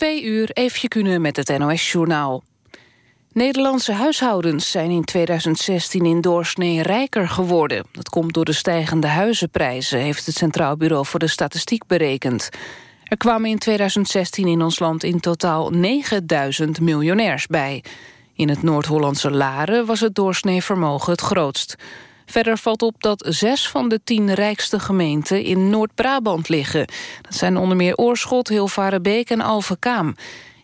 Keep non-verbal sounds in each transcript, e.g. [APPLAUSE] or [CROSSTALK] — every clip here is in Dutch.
Twee uur, even kunnen met het NOS-journaal. Nederlandse huishoudens zijn in 2016 in doorsnee rijker geworden. Dat komt door de stijgende huizenprijzen, heeft het Centraal Bureau voor de Statistiek berekend. Er kwamen in 2016 in ons land in totaal 9000 miljonairs bij. In het Noord-Hollandse Laren was het doorsnee vermogen het grootst. Verder valt op dat zes van de tien rijkste gemeenten in Noord-Brabant liggen. Dat zijn onder meer Oorschot, Hilvarenbeek en Alphen-Kaam.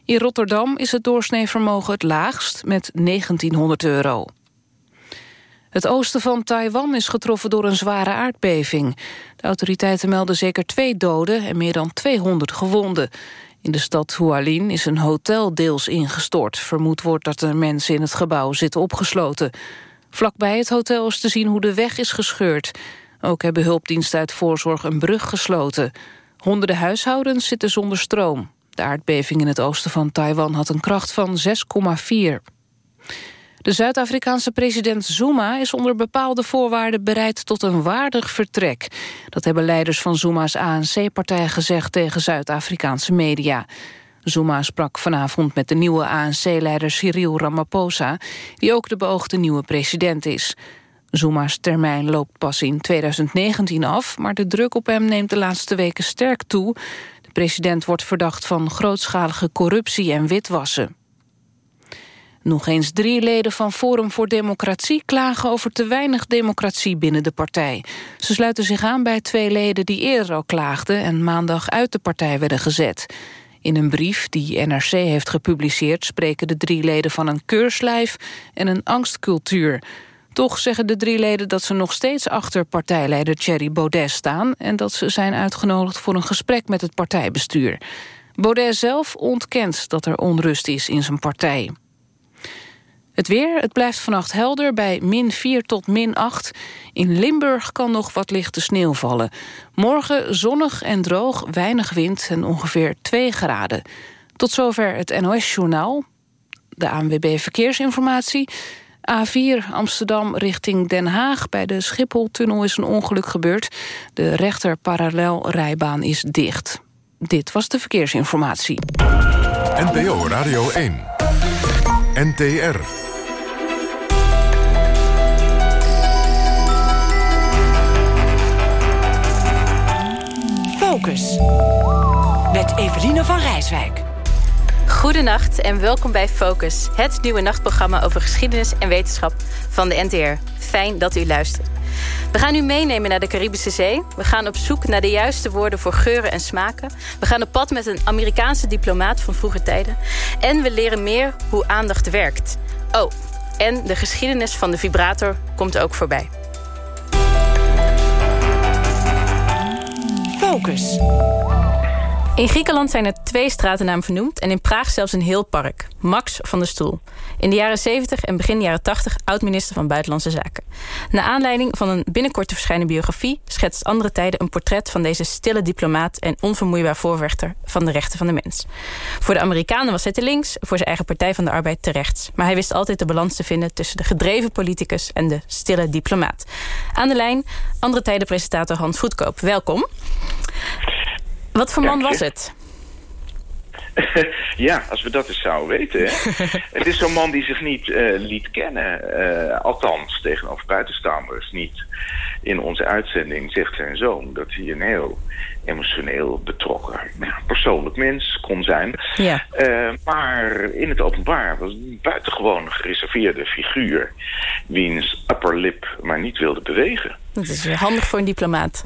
In Rotterdam is het doorsneevermogen het laagst met 1900 euro. Het oosten van Taiwan is getroffen door een zware aardbeving. De autoriteiten melden zeker twee doden en meer dan 200 gewonden. In de stad Hualien is een hotel deels ingestort. Vermoed wordt dat er mensen in het gebouw zitten opgesloten. Vlakbij het hotel is te zien hoe de weg is gescheurd. Ook hebben hulpdiensten uit voorzorg een brug gesloten. Honderden huishoudens zitten zonder stroom. De aardbeving in het oosten van Taiwan had een kracht van 6,4. De Zuid-Afrikaanse president Zuma is onder bepaalde voorwaarden bereid tot een waardig vertrek. Dat hebben leiders van Zuma's ANC-partij gezegd tegen Zuid-Afrikaanse media. Zuma sprak vanavond met de nieuwe ANC-leider Cyril Ramaphosa... die ook de beoogde nieuwe president is. Zuma's termijn loopt pas in 2019 af... maar de druk op hem neemt de laatste weken sterk toe. De president wordt verdacht van grootschalige corruptie en witwassen. Nog eens drie leden van Forum voor Democratie klagen over te weinig democratie binnen de partij. Ze sluiten zich aan bij twee leden die eerder al klaagden en maandag uit de partij werden gezet. In een brief die NRC heeft gepubliceerd... spreken de drie leden van een keurslijf en een angstcultuur. Toch zeggen de drie leden dat ze nog steeds achter partijleider Thierry Baudet staan... en dat ze zijn uitgenodigd voor een gesprek met het partijbestuur. Baudet zelf ontkent dat er onrust is in zijn partij. Het weer, het blijft vannacht helder bij min 4 tot min 8. In Limburg kan nog wat lichte sneeuw vallen. Morgen zonnig en droog, weinig wind en ongeveer 2 graden. Tot zover het NOS-journaal. De ANWB Verkeersinformatie. A4 Amsterdam richting Den Haag. Bij de Schipholtunnel is een ongeluk gebeurd. De rechter parallelrijbaan is dicht. Dit was de verkeersinformatie. NPO Radio 1. NTR. Met Eveline van Rijswijk. Goedenacht en welkom bij Focus. Het nieuwe nachtprogramma over geschiedenis en wetenschap van de NTR. Fijn dat u luistert. We gaan u meenemen naar de Caribische Zee. We gaan op zoek naar de juiste woorden voor geuren en smaken. We gaan op pad met een Amerikaanse diplomaat van vroege tijden. En we leren meer hoe aandacht werkt. Oh, en de geschiedenis van de vibrator komt ook voorbij. Focus. In Griekenland zijn er twee stratennamen vernoemd... en in Praag zelfs een heel park. Max van der Stoel. In de jaren 70 en begin jaren 80 oud-minister van Buitenlandse Zaken. Na aanleiding van een binnenkort te verschijnen biografie... schetst andere tijden een portret van deze stille diplomaat... en onvermoeibaar voorvechter van de rechten van de mens. Voor de Amerikanen was hij te links, voor zijn eigen Partij van de Arbeid te rechts. Maar hij wist altijd de balans te vinden tussen de gedreven politicus... en de stille diplomaat. Aan de lijn, andere tijden presentator Hans Goedkoop. Welkom. Wat voor man was het? [LAUGHS] ja, als we dat eens zouden weten. Hè? [LAUGHS] het is zo'n man die zich niet uh, liet kennen. Uh, althans, tegenover buitenstaanders niet. In onze uitzending zegt zijn zoon dat hij een heel emotioneel betrokken, persoonlijk mens kon zijn. Ja. Uh, maar in het openbaar was een buitengewoon gereserveerde figuur... wiens upper lip maar niet wilde bewegen. Dat is handig voor een diplomaat.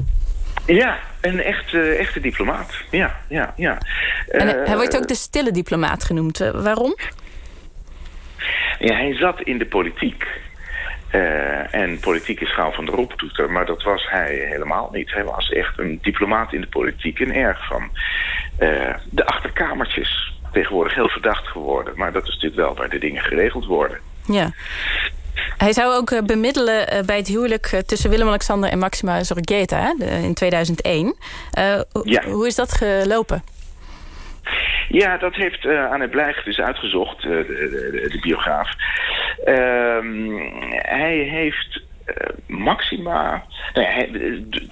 Ja, een echte, echte diplomaat. Ja, ja, ja. En Uh, hij wordt ook de stille diplomaat genoemd. Uh, waarom? Ja, hij zat in de politiek. Uh, en politiek is schaal van de roeptoeter, maar dat was hij helemaal niet. Hij was echt een diplomaat in de politiek en erg van de achterkamertjes. Tegenwoordig heel verdacht geworden, maar dat is natuurlijk wel waar de dingen geregeld worden. Ja. Hij zou ook bemiddelen bij het huwelijk tussen Willem-Alexander en Maxima Zorgeta in 2001. Uh, ja. Hoe is dat gelopen? Ja, dat heeft uh, Anne Blijg dus uitgezocht, uh, de, de, de, biograaf. Uh, hij heeft Maxima... Nou ja, hij,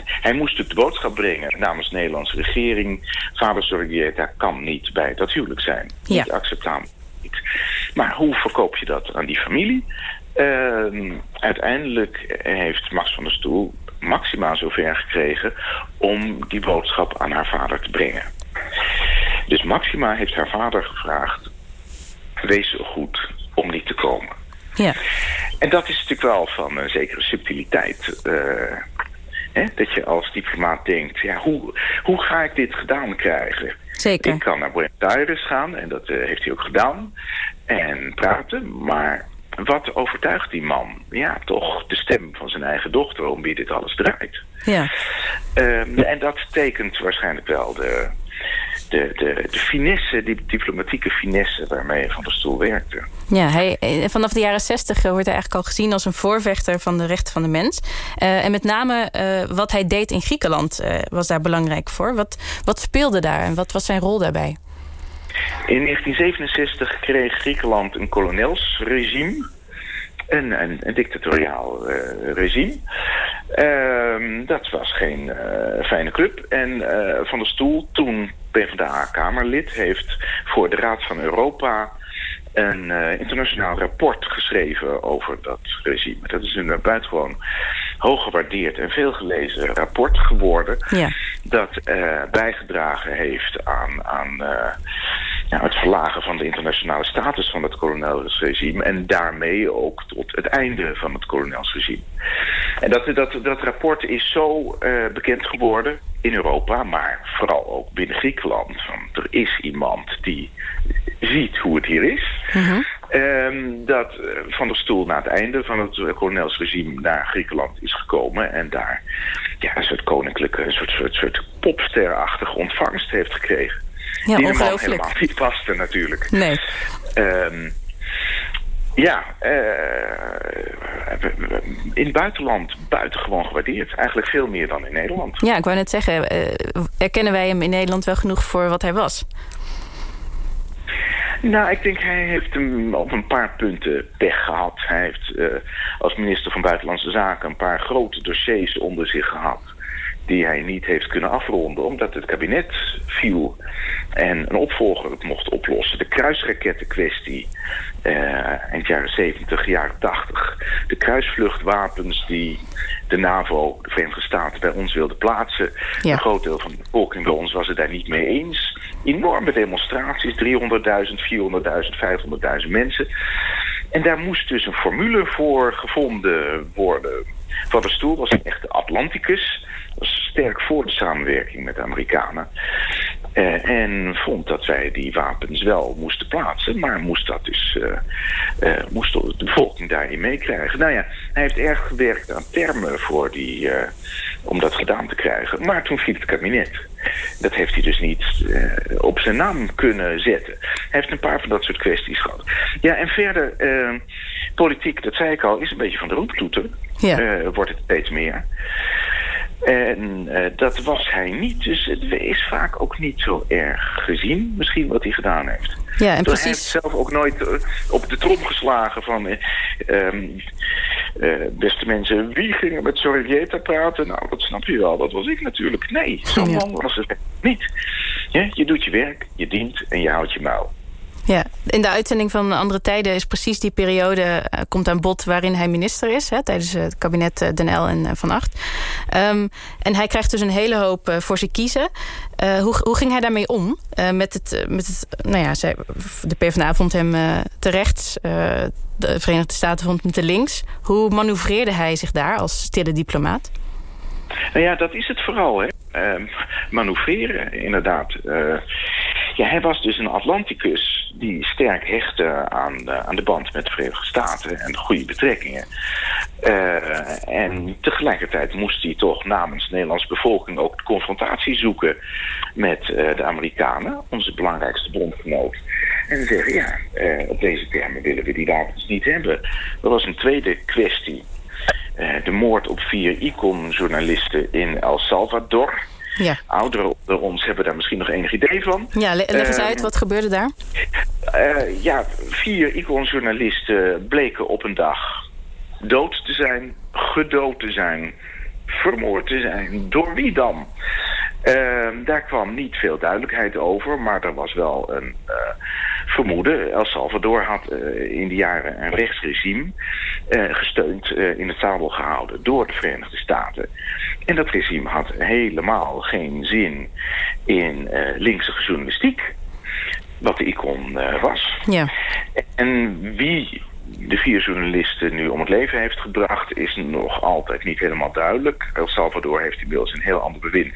hij, moest de boodschap brengen namens de Nederlandse regering... vader Sorgieta kan niet bij dat huwelijk zijn. Ja. Niet acceptabel. Maar hoe verkoop je dat aan die familie? Uh, uiteindelijk heeft Max van der Stoel Maxima zover gekregen... om die boodschap aan haar vader te brengen. Dus Maxima heeft haar vader gevraagd... wees zo goed om niet te komen. Ja. En dat is natuurlijk wel van een zekere subtiliteit. Uh, hè? Dat je als diplomaat denkt, ja, hoe, hoe ga ik dit gedaan krijgen? Zeker. Ik kan naar Buenos Aires gaan, en dat uh, heeft hij ook gedaan. En praten, maar wat overtuigt die man? Ja, toch de stem van zijn eigen dochter om wie dit alles draait. Ja. Um, en dat tekent waarschijnlijk wel de, de, de, de finesse, die diplomatieke finesse waarmee Van der Stoel werkte. Ja, hij, eh, vanaf de jaren zestig wordt hij eigenlijk al gezien als een voorvechter van de rechten van de mens. Uh, en met name uh, wat hij deed in Griekenland uh, was daar belangrijk voor. Wat, wat speelde daar en wat was zijn rol daarbij? In 1967 kreeg Griekenland een kolonelsregime. Een, een, een dictatoriaal uh, regime. Uh, dat was geen uh, fijne club. En uh, Van der Stoel, toen PvdA-kamerlid, heeft voor de Raad van Europa een internationaal rapport geschreven over dat regime. Dat is een buitengewoon hoog gewaardeerd en veel gelezen rapport geworden. Ja. Dat bijgedragen heeft aan, aan ja, het verlagen van de internationale status van het kolonelsregime... en daarmee ook tot het einde van het kolonelsregime. En dat, dat, dat rapport is zo uh, bekend geworden in Europa, maar vooral ook binnen Griekenland. Er is iemand die ziet hoe het hier is. Uh -huh. um, dat uh, Van der Stoel na het einde van het kolonelsregime naar Griekenland is gekomen... en daar ja, een soort koninklijke, een soort, soort, soort popsterachtige ontvangst heeft gekregen. Ja, die ongelooflijk. helemaal niet paste natuurlijk. Nee. Um, ja, uh, in het buitenland buitengewoon gewaardeerd. Eigenlijk veel meer dan in Nederland. Ja, ik wou net zeggen, uh, erkennen wij hem in Nederland wel genoeg voor wat hij was? Nou, ik denk hij heeft hem op een paar punten pech gehad. Hij heeft uh, als minister van Buitenlandse Zaken een paar grote dossiers onder zich gehad die hij niet heeft kunnen afronden omdat het kabinet viel en een opvolger het mocht oplossen. De kruisrakettenkwestie uh, eind jaren 70, jaren 80. De kruisvluchtwapens die de NAVO, de Verenigde Staten, bij ons wilde plaatsen. Ja. Een groot deel van de bevolking bij ons was het daar niet mee eens. Enorme demonstraties, 300.000, 400.000, 500.000 mensen. En daar moest dus een formule voor gevonden worden. Van der Stoel was een echte Atlanticus was sterk voor de samenwerking met de Amerikanen. Uh, en vond dat wij die wapens wel moesten plaatsen, maar moest dat dus uh, uh, moest de bevolking daarin meekrijgen. Nou ja, hij heeft erg gewerkt aan termen voor die, om dat gedaan te krijgen. Maar toen viel het kabinet. Dat heeft hij dus niet op zijn naam kunnen zetten. Hij heeft een paar van dat soort kwesties gehad. Ja, en verder, politiek, dat zei ik al, is een beetje van de roeptoeter. Ja. wordt het steeds meer. En uh, dat was hij niet. Dus het is vaak ook niet zo erg gezien, misschien wat hij gedaan heeft. Ja, en Toen precies. Hij heeft zelf ook nooit uh, op de trom geslagen van... Uh, um, beste mensen, wie ging er met Sorrieta praten? Nou, dat snap je wel, dat was ik natuurlijk. Nee, zo'n man was het niet. Ja, je doet je werk, je dient en je houdt je mouw. Ja, in de uitzending van Andere Tijden is precies die periode... Uh, komt aan bod waarin hij minister is... Hè, tijdens het kabinet uh, Den L en uh, Van Acht. Um, en hij krijgt dus een hele hoop voor zich kiezen. hoe, hoe ging hij daarmee om? met het, met het, nou ja, de PvdA vond hem te rechts. de Verenigde Staten vond hem te links. Hoe manoeuvreerde hij zich daar als stille diplomaat? Nou ja, dat is het vooral, hè. manoeuvreren, inderdaad. Ja, hij was dus een Atlanticus die sterk hechtte aan de, aan de band met de Verenigde Staten en goede betrekkingen. Uh, en tegelijkertijd moest hij toch namens de Nederlandse bevolking ook de confrontatie zoeken met uh, de Amerikanen, onze belangrijkste bondgenoot. En zeggen, ja, uh, op deze termen willen we die wapens niet hebben. Dat was een tweede kwestie. de moord op vier icon-journalisten in El Salvador. Ja. Ouderen onder ons hebben daar misschien nog enig idee van. Ja, leg eens uit, wat gebeurde daar? Uh, ja, vier iconjournalisten bleken op een dag dood te zijn, gedood te zijn, vermoord te zijn. Door wie dan? Ehm, daar kwam niet veel duidelijkheid over, maar er was wel een uh, vermoeden. El Salvador had uh, in de jaren een rechtsregime uh, gesteund, in het zadel gehouden door de Verenigde Staten. En dat regime had helemaal geen zin in linkse journalistiek, wat de icon was. Ja. En wie de vier journalisten nu om het leven heeft gebracht... is nog altijd niet helemaal duidelijk. El Salvador heeft inmiddels een heel ander bewind.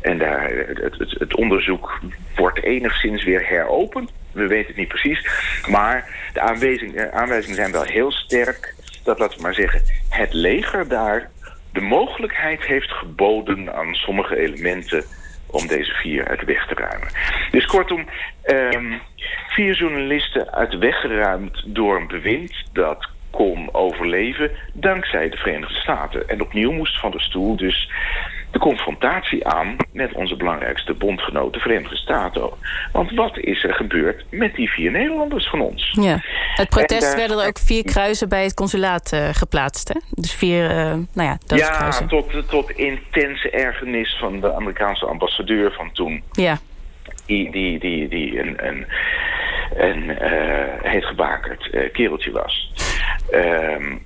En daar, het, het, onderzoek wordt enigszins weer heropend. We weten het niet precies. Maar de aanwijzingen, aanwijzingen zijn wel heel sterk... dat, laten we maar zeggen, het leger daar de mogelijkheid heeft geboden aan sommige elementen om deze vier uit de weg te ruimen. Dus kortom, um, vier journalisten uit de weg geruimd door een bewind dat kon overleven dankzij de Verenigde Staten. En opnieuw moest Van der Stoel dus de confrontatie aan met onze belangrijkste bondgenoot, de Verenigde Staten. Want wat is er gebeurd met die vier Nederlanders van ons? Ja. Het protest werden er ook vier kruisen bij het consulaat uh, geplaatst, hè? Dus vier, uh, nou ja, Ja, tot, tot intense ergernis van de Amerikaanse ambassadeur van toen. Ja. Die, die, die, die een, een, een uh, heet gebakerd kereltje was. Ehm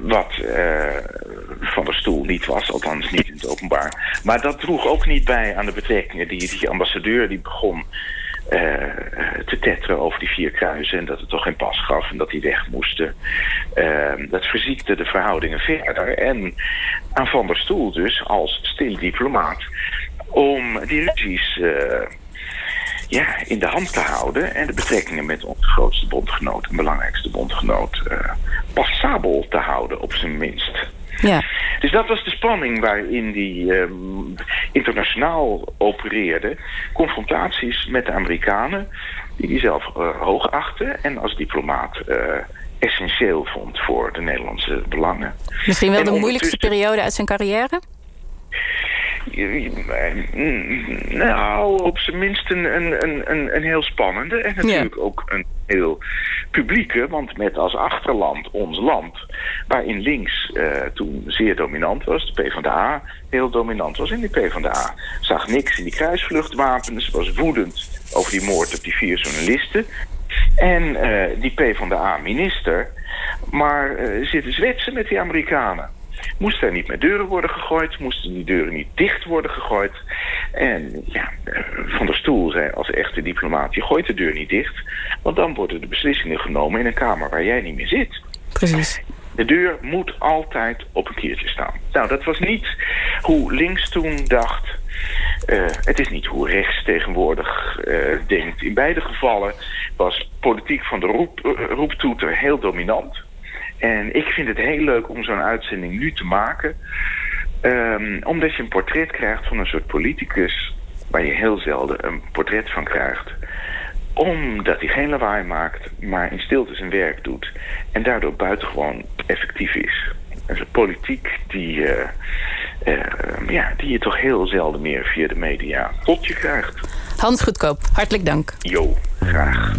wat uh, van de stoel niet was, althans niet in het openbaar. Maar dat droeg ook niet bij aan de betrekkingen. Die, die ambassadeur die begon uh, te tetteren over die vier kruisen... en dat het toch geen pas gaf en dat die weg moesten. Uh, dat verziekte de verhoudingen verder. En aan Van der Stoel dus, als stille diplomaat... om die ruzies ja, in de hand te houden... en de betrekkingen met onze grootste bondgenoot en belangrijkste bondgenoot... Uh, passabel te houden, op zijn minst. Ja. Dus dat was de spanning waarin die uh, internationaal opereerde. Confrontaties met de Amerikanen, die hij zelf uh, hoog achtte... en als diplomaat uh, essentieel vond voor de Nederlandse belangen. Misschien wel de moeilijkste periode uit zijn carrière? Nou, op zijn minst een, een, een, een heel spannende. En natuurlijk ja. ook een heel publieke. Want met als achterland ons land. Waarin links uh, toen zeer dominant was. De PvdA heel dominant was. En die PvdA zag niks in die kruisvluchtwapens. Was woedend over die moord op die vier journalisten. En uh, die PvdA-minister. Maar uh, zitten zwetsen met die Amerikanen moesten er niet meer deuren worden gegooid, moesten die deuren niet dicht worden gegooid. En ja, Van der Stoel zei als echte diplomaat, je gooit de deur niet dicht, want dan worden de beslissingen genomen in een kamer waar jij niet meer zit. Precies. De deur moet altijd op een kiertje staan. Nou, dat was niet hoe links toen dacht. Uh, het is niet hoe rechts tegenwoordig uh, denkt. In beide gevallen was politiek van de roep, uh, roeptoeter heel dominant. En ik vind het heel leuk om zo'n uitzending nu te maken. Um, omdat je een portret krijgt van een soort politicus... waar je heel zelden een portret van krijgt. Omdat hij geen lawaai maakt, maar in stilte zijn werk doet. En daardoor buitengewoon effectief is. En zo'n politiek die, uh, uh, ja, die je toch heel zelden meer via de media tot je krijgt. Hans Goedkoop, hartelijk dank. Jo, graag.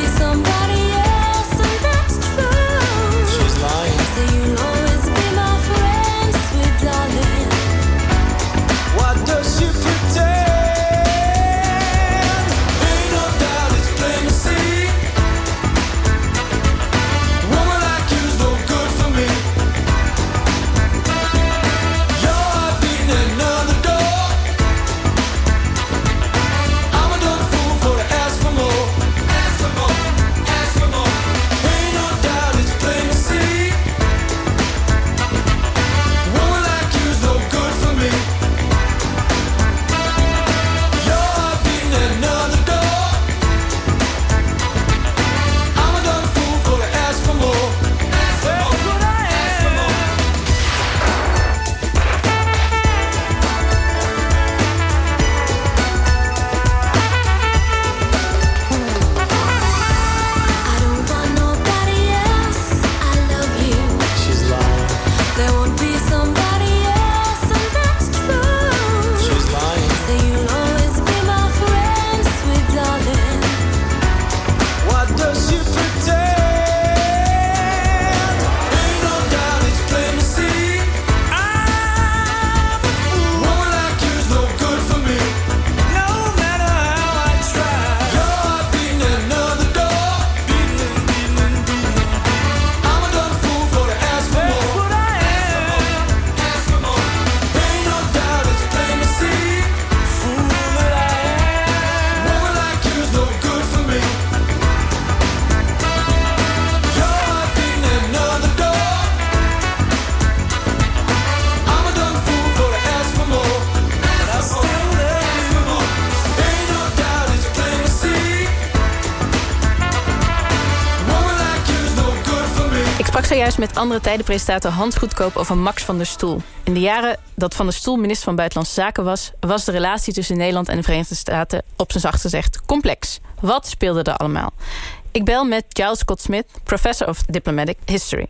Zojuist met andere tijdenpresentator Hans Goedkoop over Max van der Stoel. In de jaren dat Van der Stoel minister van Buitenlandse Zaken was... was de relatie tussen Nederland en de Verenigde Staten op zijn zacht gezegd complex. Wat speelde er allemaal? Ik bel met Giles Scott Smith, professor of diplomatic history.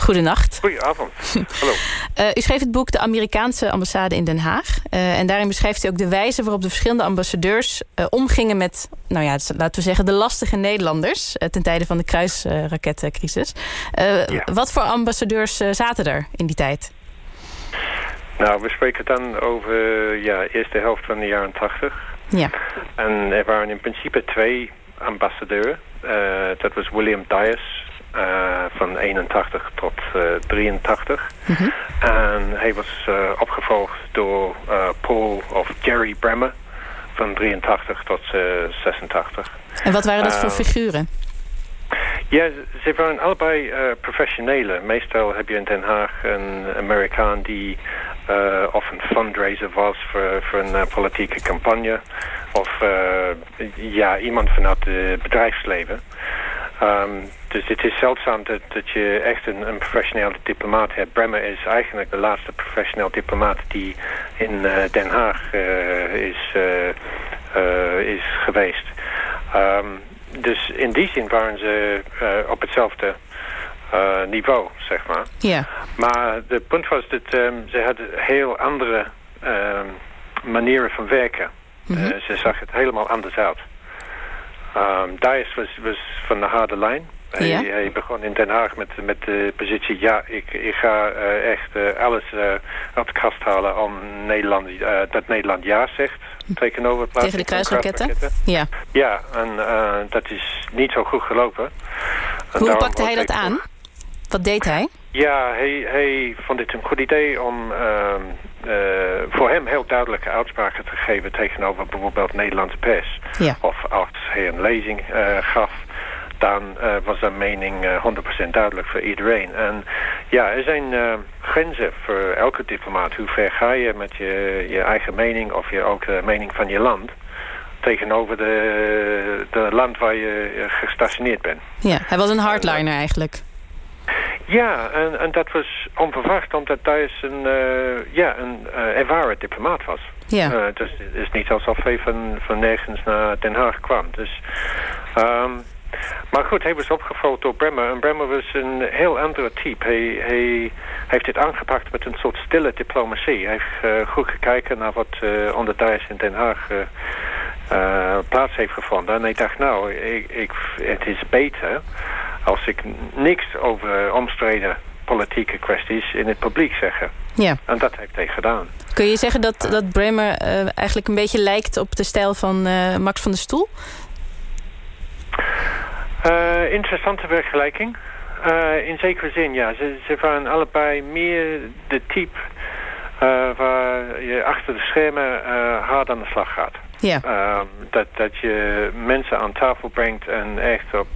Goedenacht. Goedenavond. Hallo. [LAUGHS] Eh, u schreef het boek De Amerikaanse ambassade in Den Haag. Eh, en daarin beschrijft u ook de wijze waarop de verschillende ambassadeurs eh, omgingen met, nou ja, laten we zeggen, de lastige Nederlanders ten tijde van de kruisrakettencrisis. Ja. Wat voor ambassadeurs zaten er in die tijd? Nou, we spreken dan over ja, eerste helft van de jaren 80. Ja. En er waren in principe twee ambassadeurs. Eh, dat was William Dyers eh, van 81 tot eh, 83. En hij was eh, opgevolgd door Paul of Jerry Bremer van 83 tot eh, 86. En wat waren dat voor figuren? Ja, ze- waren allebei professionelen. Meestal heb je in Den Haag een Amerikaan die of een fundraiser was voor, voor een politieke campagne. Of ja, iemand vanuit het bedrijfsleven. Ehm, dus het is zeldzaam dat, dat je echt een, een professionele diplomaat hebt. Bremer is eigenlijk de laatste professioneel diplomaat die in eh, Den Haag eh, is, eh, is geweest. Ehm, dus in die zin waren ze op hetzelfde niveau, zeg maar. Ja. Maar het punt was dat ehm, ze hadden heel andere manieren van werken. Eh, ze zag het helemaal anders uit. Um, Dias was, was van de harde lijn. Hij, Ja. hij begon in Den Haag met, met de positie... ja, ik, ik ga eh, echt eh, alles eh op de kast halen... om Nederland, dat Nederland ja zegt tegenover Tegen de kruisraketten? Ja. Ja, en dat is niet zo goed gelopen. En Hoe pakte hij dat aan? Wat deed hij? ja, hij, hij vond het een goed idee om ehm, eh, voor hem heel duidelijke uitspraken te geven tegenover bijvoorbeeld Nederlandse pers. Ja. Of als hij een lezing eh, gaf, dan eh, was zijn mening eh, 100% duidelijk voor iedereen. En ja, er zijn grenzen voor elke diplomaat. Hoe ver ga je met je, je eigen mening of je ook de mening van je land tegenover de, de land waar je gestationeerd bent. Ja, hij was een hardliner eigenlijk. Ja, en, en dat was onverwacht, omdat Dias een, eh, ja, een eh, ervaren diplomaat was. Ja. Eh, dus het is niet alsof hij van, van nergens naar Den Haag kwam. Dus, ehm, maar goed, hij was opgevolgd door Bremer. En Bremer was een heel andere type. Hij, hij heeft dit aangepakt met een soort stille diplomatie. Hij heeft eh, goed gekeken naar wat eh, onder Dias in Den Haag eh, plaats heeft gevonden. En hij dacht, nou, ik, ik, het is beter als ik niks over omstreden politieke kwesties in het publiek zeggen. Ja. En dat heeft hij gedaan. Kun je zeggen dat, dat Bremer eigenlijk een beetje lijkt op de stijl van Max van der Stoel? Eh, interessante vergelijking. Eh, in zekere zin, ja. Ze, ze waren allebei meer de type eh, waar je achter de schermen hard aan de slag gaat. Ja. Ehm, dat, dat je mensen aan tafel brengt en echt op...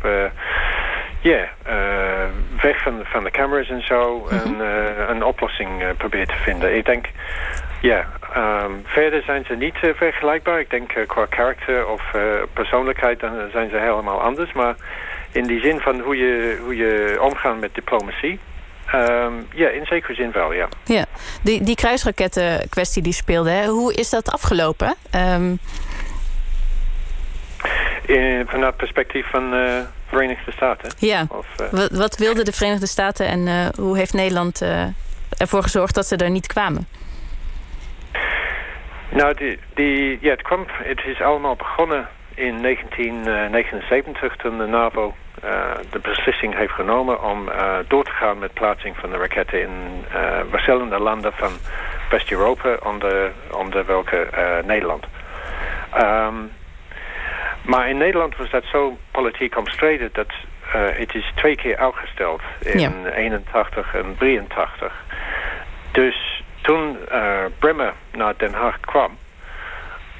ja, weg van, van de cameras en zo en, eh, een oplossing probeert te vinden. Ik denk, ja, ehm, verder zijn ze niet eh, vergelijkbaar. Ik denk eh, qua karakter of eh, persoonlijkheid dan zijn ze helemaal anders. Maar in die zin van hoe je, hoe je omgaat met diplomatie, ehm, ja, in zekere zin wel, ja. Ja, die, die kruisraketten kwestie die speelde, hè, hoe is dat afgelopen? Ehm, In, vanuit het perspectief van de Verenigde Staten. ja, Of, wat, wat wilden de Verenigde Staten en hoe heeft Nederland ervoor gezorgd dat ze er niet kwamen? Nou, die, die, ja, het, kwam, het is allemaal begonnen in 1979 toen de NAVO eh, de beslissing heeft genomen om eh, door te gaan met plaatsing van de raketten in eh, verschillende landen van West-Europa, onder, onder welke Nederland. Ehm, maar in Nederland was dat zo politiek omstreden dat het is twee keer uitgesteld in Ja. 81 en 83. Dus toen eh Bremer naar Den Haag kwam,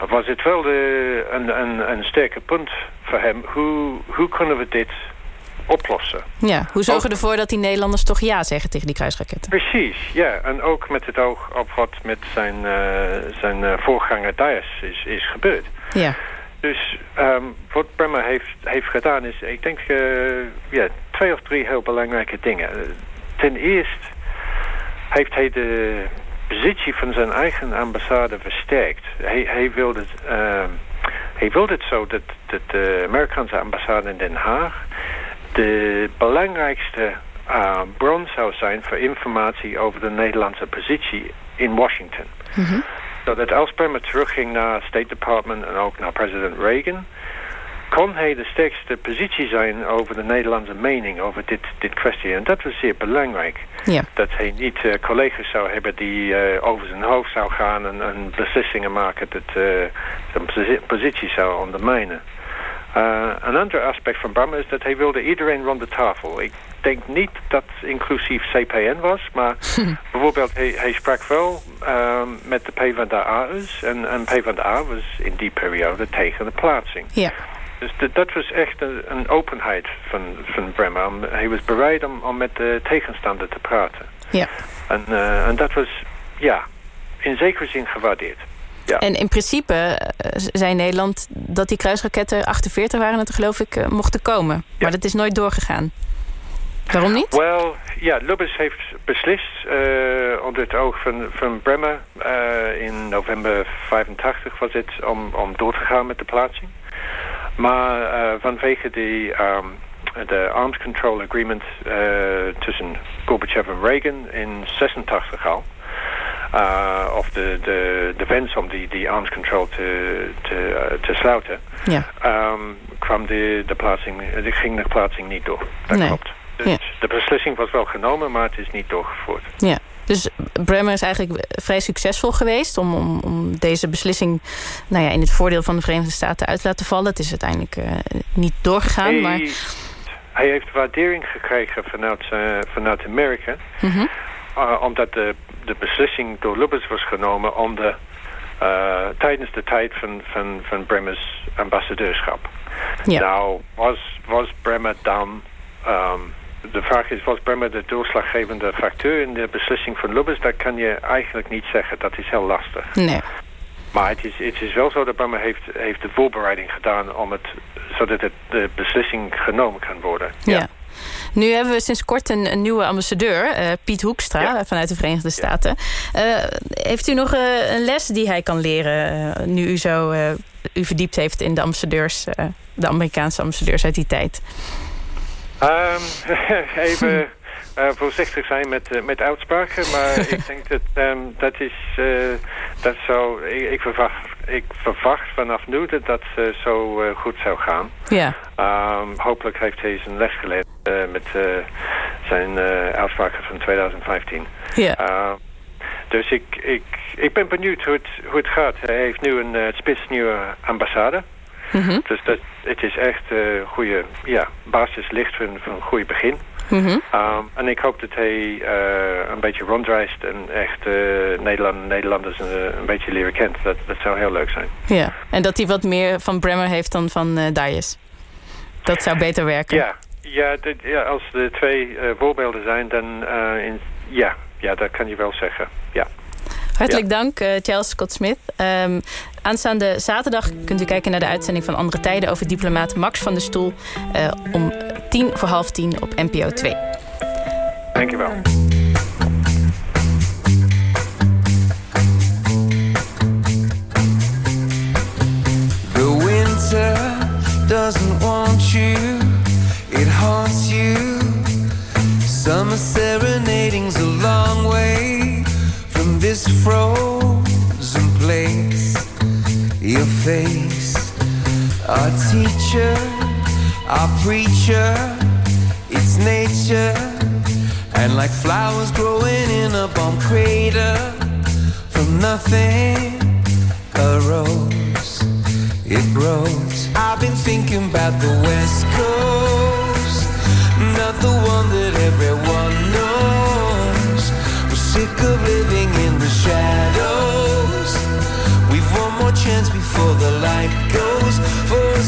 was het wel de, een, een, een sterke punt voor hem. Hoe, hoe kunnen we dit oplossen? Ja, hoe zorgen we ervoor dat die Nederlanders toch ja zeggen tegen die kruisraketten? Precies, ja. En ook met het oog op wat met zijn, eh, zijn eh, voorganger Dias is, is gebeurd. Ja, Dus ehm, wat Bremer heeft, heeft gedaan is, ik denk, ja, twee of drie heel belangrijke dingen. Ten eerste heeft hij de positie van zijn eigen ambassade versterkt. Hij, hij wilde het, ehm, hij wilde het zo dat, dat de Amerikaanse ambassade in Den Haag de belangrijkste eh, bron zou zijn voor informatie over de Nederlandse positie in Washington. Zodat als Bremer terugging naar het State Department en ook naar president Reagan, kon hij de sterkste positie zijn over de Nederlandse mening over dit, dit kwestie. En dat was zeer belangrijk. ja, Dat hij niet eh, collega's zou hebben die eh, over zijn hoofd zou gaan en, en beslissingen maken dat eh, zijn posi- positie zou ondermijnen. Een ander aspect van Bremer is dat hij wilde iedereen rond de tafel. Ik denk niet dat inclusief CPN was, maar [LAUGHS] bijvoorbeeld hij, hij sprak wel ehm, met de PvdA'ers en, en PvdA was in die periode tegen de plaatsing. ja. Dus de- dat was echt een, een openheid van, van Bremer. Hij was bereid om, om met de tegenstander te praten. ja. En, eh, en dat was, ja, in zekere zin gewaardeerd. Ja. En in principe eh, zei Nederland dat die kruisraketten 48 waren het geloof ik eh, mochten komen. Maar dat is nooit doorgegaan. Waarom niet? Wel, ja, Lubbers heeft beslist onder het oog van, van Bremer in november 85 was het om, om door te gaan met de plaatsing. Maar eh, vanwege de, ehm, de Arms Control Agreement eh, tussen Gorbachev en Reagan in 86 al, eh, of de, de, de wens om die, die arms control te, te, eh, te sluiten, Ja, ehm, kwam de, de plaatsing, de, ging de plaatsing niet door. Dat Nee. klopt. Dus Ja. de beslissing was wel genomen, maar het is niet doorgevoerd. ja. Dus Bremer is eigenlijk vrij succesvol geweest om, om, om deze beslissing nou ja, in het voordeel van de Verenigde Staten uit te laten vallen. Het is uiteindelijk eh, niet doorgegaan, hij, maar hij heeft waardering gekregen vanuit, eh, vanuit Amerika, Mhm. eh, omdat de, de beslissing door Lubbers was genomen om de, tijdens de tijd van, van, van Bremer's ambassadeurschap. ja. Nou, was, was Bremer dan... ehm, de vraag is, was Bremer de doorslaggevende facteur in de beslissing van Lubbers? Dat kan je eigenlijk niet zeggen. Dat is heel lastig. nee. Maar het is, het is wel zo dat Bremer heeft, heeft de voorbereiding gedaan... Om het, zodat het, de beslissing genomen kan worden. Ja. Nu hebben we sinds kort een, een nieuwe ambassadeur, eh, Piet Hoekstra, Ja. vanuit de Verenigde Staten. Eh, heeft u nog eh, een les die hij kan leren, nu u zo eh, u verdiept heeft in de ambassadeurs, de Amerikaanse ambassadeurs uit die tijd? Ehm, [LAUGHS] even eh, voorzichtig zijn met, eh, met uitspraken, maar [LAUGHS] ik denk dat ehm, dat is, eh, dat zou, ik, ik, verwacht, ik verwacht vanaf nu dat dat zo goed zou gaan. Ja, Ehm, hopelijk heeft hij zijn les geleerd met zijn uitspraken van 2015. ja, dus ik, ik, ik ben benieuwd hoe het, hoe het gaat. Hij heeft nu een uh, spitsnieuwe ambassade. Mhm, Dus dat, het is echt een goede ja, basis ligt van, van een goede begin. mhm. Ehm, en ik hoop dat hij eh, een beetje rondreist en echt eh Nederland, Nederlanders eh, een beetje leren kent. Dat, dat zou heel leuk zijn. ja. En dat hij wat meer van Bremer heeft dan van eh Dias. Dat zou beter werken. Ja, ja, dit- ja als de twee eh, voorbeelden zijn, dan eh, in, ja, ja, dat kan je wel zeggen. Ja. Hartelijk dank, eh, Charles Scott Smith. Aanstaande zaterdag kunt u kijken naar de uitzending van Andere Tijden over diplomaat Max van der Stoel eh, om tien voor half tien op NPO 2. Dankjewel. The winter doesn't want you, it haunts you. Summer serenading's a long way from this frozen. Your face, our teacher, our preacher, it's nature. And like flowers growing in a bomb crater, from nothing arose it grows. I've been thinking about the West Coast, not the one that everyone knows. We're sick of living in the shadows. One more chance before the light goes. For a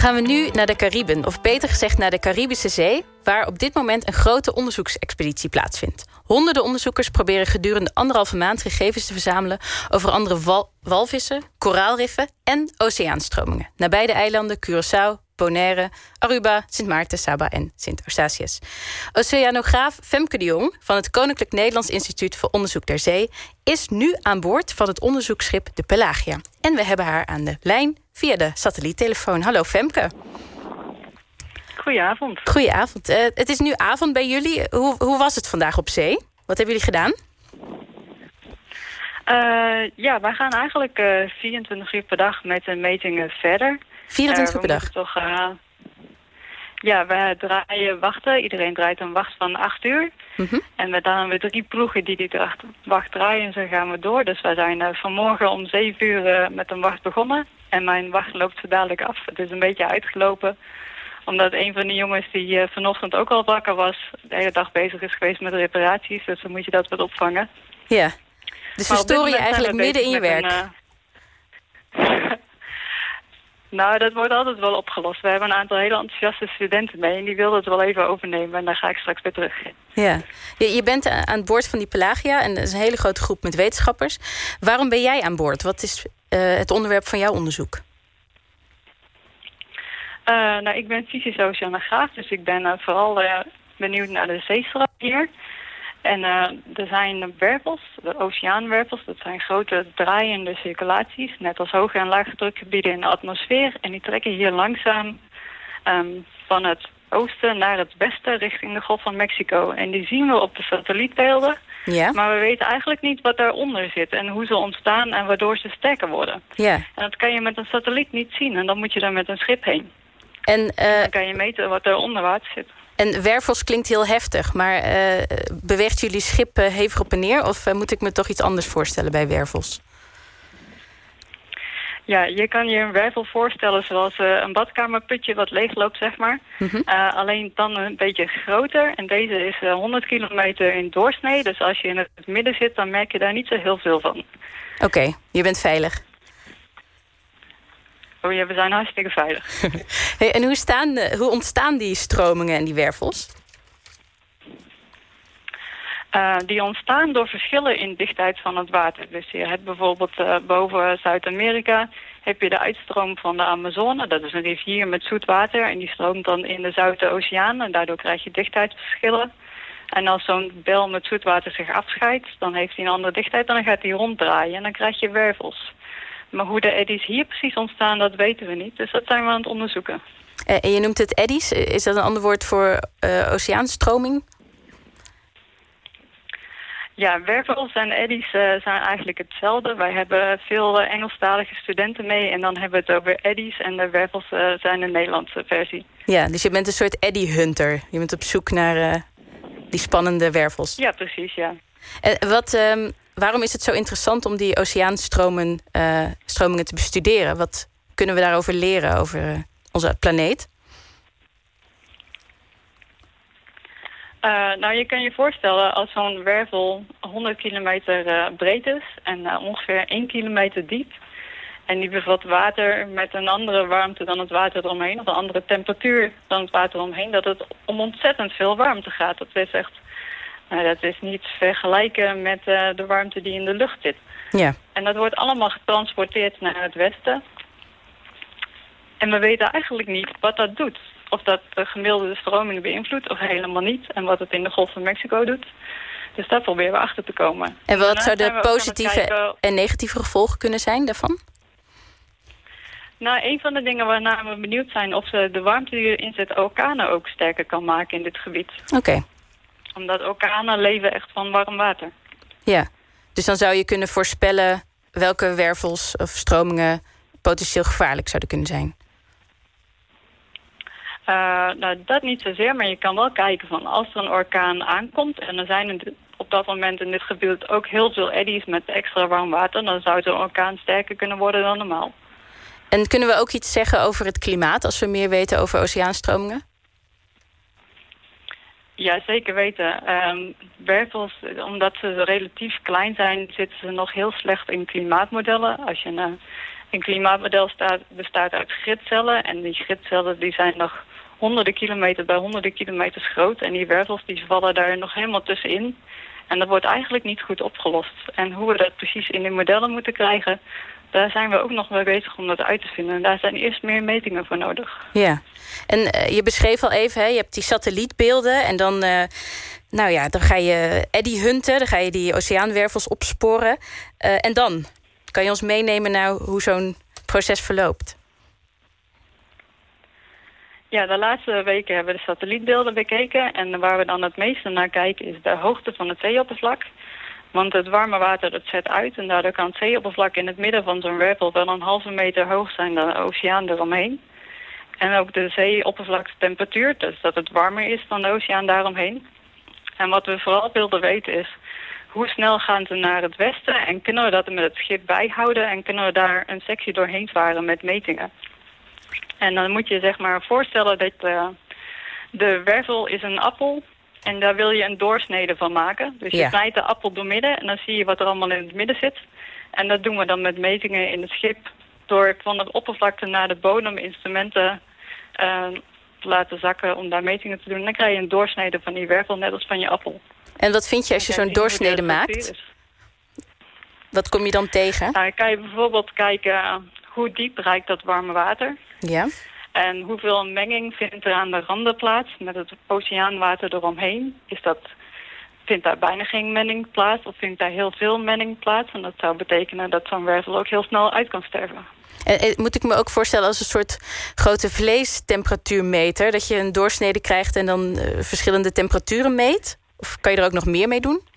gaan we nu naar de Cariben, of beter gezegd naar de Caribische Zee... waar op dit moment een grote onderzoeksexpeditie plaatsvindt. Honderden onderzoekers proberen gedurende anderhalve maand gegevens te verzamelen... over andere wal- walvissen, koraalriffen en oceaanstromingen. Nabij de eilanden Curaçao, Bonaire, Aruba, Sint Maarten, Saba en Sint Eustatius. Oceanograaf Femke de Jong van het Koninklijk Nederlands Instituut voor Onderzoek der Zee... is nu aan boord van het onderzoeksschip de Pelagia. En we hebben haar aan de lijn via de satelliettelefoon. Hallo Femke. Goedenavond. Goedenavond. Uh, het is nu avond bij jullie. Hoe, hoe was het vandaag op zee? Wat hebben jullie gedaan? Uh, ja, wij gaan eigenlijk uh, 24 uur per dag met de metingen verder. 24 uur per dag? Toch, ja, we draaien wachten. Iedereen draait een wacht van 8 uur. Mm -hmm. En we, dan hebben we drie ploegen die die wacht draaien en zo gaan we door. Dus wij zijn vanmorgen om 7 uur met een wacht begonnen. En mijn wacht loopt zo dadelijk af. Het is een beetje uitgelopen omdat een van de jongens die uh, vanochtend ook al wakker was... de hele dag bezig is geweest met reparaties. Dus dan moet je dat wat opvangen. Ja, dus we storen je eigenlijk midden in je werk. Een, uh... [LAUGHS] nou, dat wordt altijd wel opgelost. We hebben een aantal hele enthousiaste studenten mee... en die wilden het wel even overnemen. En daar ga ik straks weer terug. Ja, je, je bent aan boord van die Pelagia... en dat is een hele grote groep met wetenschappers. Waarom ben jij aan boord? Wat is uh, het onderwerp van jouw onderzoek? Uh, nou, ik ben fysisch oceanograaf, dus ik ben uh, vooral benieuwd naar de zeestroom hier. En er zijn wervels, de oceaanwervels, dat zijn grote draaiende circulaties, net als hoge en lage drukgebieden in de atmosfeer. En die trekken hier langzaam um, van het oosten naar het westen richting de Golf van Mexico. En die zien we op de satellietbeelden. Ja. Maar we weten eigenlijk niet wat daaronder zit en hoe ze ontstaan en waardoor ze sterker worden. Ja. En dat kan je met een satelliet niet zien en dan moet je daar met een schip heen. En, uh, dan kan je meten wat er onder water zit. En wervels klinkt heel heftig, maar uh, beweegt jullie schip uh, hevig op en neer? Of uh, moet ik me toch iets anders voorstellen bij wervels? Ja, je kan je een wervel voorstellen zoals een badkamerputje wat leegloopt, zeg maar. Mm -hmm. alleen dan een beetje groter. En deze is 100 kilometer in doorsnee. Dus als je in het midden zit, dan merk je daar niet zo heel veel van. Oké, okay, je bent veilig. Oh ja, we zijn hartstikke veilig. [LAUGHS] hey, en hoe, staan, hoe ontstaan die stromingen en die wervels? Uh, die ontstaan door verschillen in dichtheid van het water. Dus je hebt bijvoorbeeld uh, boven Zuid-Amerika heb je de uitstroom van de Amazone. Dat is een rivier met zoet water en die stroomt dan in de Zoute Oceaan. En daardoor krijg je dichtheidsverschillen. En als zo'n bel met zoetwater zich afscheidt, dan heeft hij een andere dichtheid en dan gaat hij ronddraaien en dan krijg je wervels. Maar hoe de eddies hier precies ontstaan, dat weten we niet. Dus dat zijn we aan het onderzoeken. Uh, en je noemt het eddies. Is dat een ander woord voor oceaanstroming? Ja, wervels en eddies uh, zijn eigenlijk hetzelfde. Wij hebben veel Engelstalige studenten mee en dan hebben we het over eddies. En de wervels zijn de Nederlandse versie. Ja, dus je bent een soort eddy hunter. Je bent op zoek naar die spannende wervels. Ja, precies, ja. En wat... Um, waarom is het zo interessant om die oceaanstromen uh, stromingen te bestuderen? Wat kunnen we daarover leren, over onze planeet? Uh, nou, je kan je voorstellen als zo'n wervel 100 kilometer breed is en ongeveer 1 kilometer diep. En die bevat water met een andere warmte dan het water eromheen, of een andere temperatuur dan het water eromheen, dat het om ontzettend veel warmte gaat. Dat is echt nou, dat is niet vergelijken met de warmte die in de lucht zit. Ja. En dat wordt allemaal getransporteerd naar het westen. En we weten eigenlijk niet wat dat doet. Of dat de gemiddelde stroming beïnvloedt of helemaal niet. En wat het in de Golf van Mexico doet. Dus daar proberen we achter te komen. En wat zouden positieve kijken... en negatieve gevolgen kunnen zijn daarvan? Nou, een van de dingen waarnaar we benieuwd zijn... of ze de warmte die erin zit orkanen ook sterker kan maken in dit gebied. Oké. Okay omdat orkanen leven echt van warm water. Ja, dus dan zou je kunnen voorspellen welke wervels of stromingen potentieel gevaarlijk zouden kunnen zijn. Uh, nou, dat niet zozeer, maar je kan wel kijken van als er een orkaan aankomt... en er zijn op dat moment in dit gebied ook heel veel eddies met extra warm water... dan zou zo'n orkaan sterker kunnen worden dan normaal. En kunnen we ook iets zeggen over het klimaat... als we meer weten over oceaanstromingen? Ja, zeker weten. Um, wervels, omdat ze relatief klein zijn, zitten ze nog heel slecht in klimaatmodellen. Als je een, een klimaatmodel staat, bestaat uit gridcellen en die gridcellen die zijn nog honderden kilometer bij honderden kilometers groot. En die wervels die vallen daar nog helemaal tussenin. En dat wordt eigenlijk niet goed opgelost. En hoe we dat precies in de modellen moeten krijgen, daar zijn we ook nog mee bezig om dat uit te vinden. En daar zijn eerst meer metingen voor nodig. Ja, en uh, je beschreef al even, hè, je hebt die satellietbeelden... en dan, uh, nou ja, dan ga je eddy hunten, dan ga je die oceaanwervels opsporen. Uh, en dan? Kan je ons meenemen naar hoe zo'n proces verloopt? Ja, de laatste weken hebben we de satellietbeelden bekeken. En waar we dan het meeste naar kijken is de hoogte van het zeeoppervlak. Want het warme water dat zet uit en daardoor kan het zeeoppervlak in het midden van zo'n wervel wel een halve meter hoog zijn dan de oceaan eromheen. En ook de zeeoppervlaktemperatuur, dus dat het warmer is dan de oceaan daaromheen. En wat we vooral wilden weten is, hoe snel gaan ze naar het westen en kunnen we dat met het schip bijhouden en kunnen we daar een sectie doorheen varen met metingen. En dan moet je zeg maar voorstellen dat uh, de wervel is een appel en daar wil je een doorsnede van maken. Dus je Ja. snijdt de appel door midden en dan zie je wat er allemaal in het midden zit. En dat doen we dan met metingen in het schip door van de oppervlakte naar de bodem instrumenten eh, te laten zakken om daar metingen te doen. Dan krijg je een doorsnede van die wervel, net als van je appel. En wat vind je als je zo'n doorsnede maakt? Wat kom je dan tegen? Nou, dan kan je bijvoorbeeld kijken eh, hoe diep reikt dat warme water. Ja. En hoeveel menging vindt er aan de randen plaats met het oceaanwater eromheen? Is dat, vindt daar bijna geen menning plaats of vindt daar heel veel menning plaats? En dat zou betekenen dat zo'n wervel ook heel snel uit kan sterven. En, en moet ik me ook voorstellen als een soort grote vleestemperatuurmeter... dat je een doorsnede krijgt en dan eh, verschillende temperaturen meet? Of kan je er ook nog meer mee doen?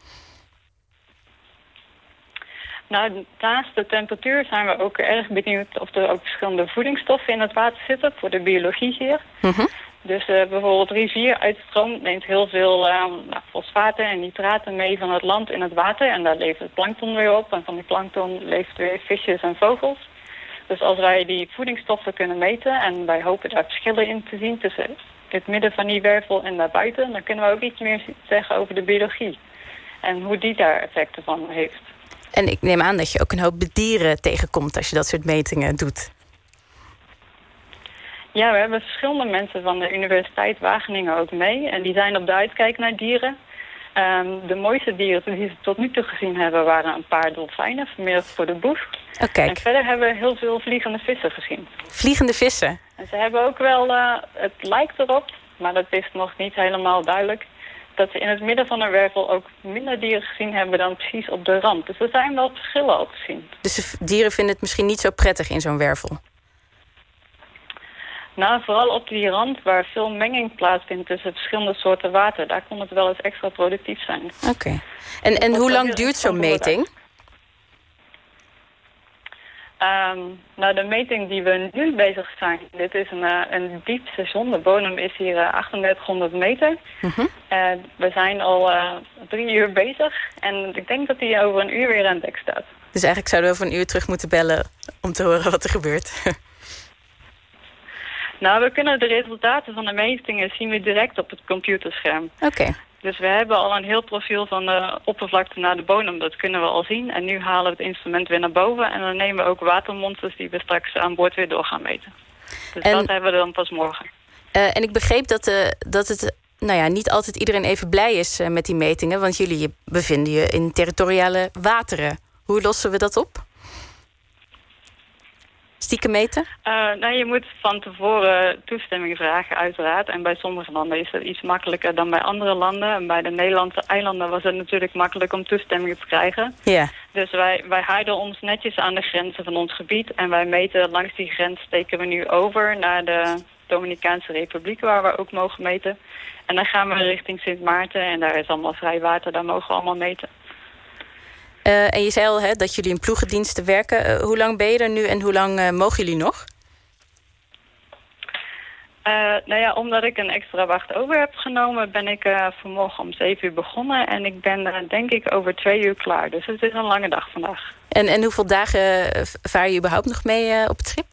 Nou, naast de temperatuur zijn we ook erg benieuwd of er ook verschillende voedingsstoffen in het water zitten voor de biologie hier. Mhm. Dus eh, bijvoorbeeld rivieruitstroom neemt heel veel eh, nou, fosfaten en nitraten mee van het land in het water. En daar leeft het plankton weer op. En van die plankton leeft weer visjes en vogels. Dus als wij die voedingsstoffen kunnen meten en wij hopen daar verschillen in te zien tussen het midden van die wervel en daarbuiten, dan kunnen we ook iets meer zeggen over de biologie. En hoe die daar effecten van heeft. En ik neem aan dat je ook een hoop dieren tegenkomt... als je dat soort metingen doet. Ja, we hebben verschillende mensen van de Universiteit Wageningen ook mee. En die zijn op de uitkijk naar dieren. Ehm, de mooiste dieren die ze tot nu toe gezien hebben waren een paar dolfijnen, vanmiddag voor de boeg. Oh, En verder hebben we heel veel vliegende vissen gezien. vliegende vissen. En ze hebben ook wel, eh, het lijkt erop, maar dat is nog niet helemaal duidelijk, dat ze in het midden van de wervel ook minder dieren gezien hebben dan precies op de rand. Dus er zijn wel verschillen al te zien. Dus de dieren vinden het misschien niet zo prettig in zo'n wervel. Nou, vooral op die rand waar veel menging plaatsvindt tussen verschillende soorten water, daar kon het wel eens extra productief zijn. Oké. En, en hoe lang duurt zo'n meting? Ehm, nou, de meting die we nu bezig zijn, dit is een, eh, een diep station. De bodem is hier eh, 3800 meter. Mhm. Eh, we zijn al eh, drie uur bezig en ik denk dat die over een uur weer aan dek staat. Dus eigenlijk zouden we over een uur terug moeten bellen... om te horen wat er gebeurt. Nou, we kunnen de resultaten van de metingen zien we direct op het computerscherm. Oké. Dus we hebben al een heel profiel van de oppervlakte naar de bodem. Dat kunnen we al zien. En nu halen we het instrument weer naar boven. En dan nemen we ook watermonsters die we straks aan boord weer door gaan meten. Dus En- dat hebben we dan pas morgen. Eh, en ik begreep dat, eh, dat het nou ja, niet altijd iedereen even blij is eh, met die metingen. Want jullie bevinden je in territoriale wateren. Hoe lossen we dat op? Stiekem meten? Eh, nou, je moet van tevoren toestemming vragen, uiteraard. En bij sommige landen is dat iets makkelijker dan bij andere landen. En bij de Nederlandse eilanden was het natuurlijk makkelijk om toestemming te krijgen. Ja. Dus wij, wij houden ons netjes aan de grenzen van ons gebied. En wij meten langs die grens steken we nu over naar de Dominicaanse Republiek, waar we ook mogen meten. En dan gaan we richting Sint Maarten en daar is allemaal vrij water, daar mogen we allemaal meten. Eh, en je zei al hè, dat jullie in ploegendiensten werken. Eh, hoe lang ben je er nu en hoe lang eh, mogen jullie nog? Nou ja, omdat ik een extra wacht over heb genomen, ben ik vanmorgen om zeven uur begonnen. En ik ben denk ik over twee uur klaar. Dus het is een lange dag vandaag. En, en hoeveel dagen vaar je überhaupt nog mee op het schip?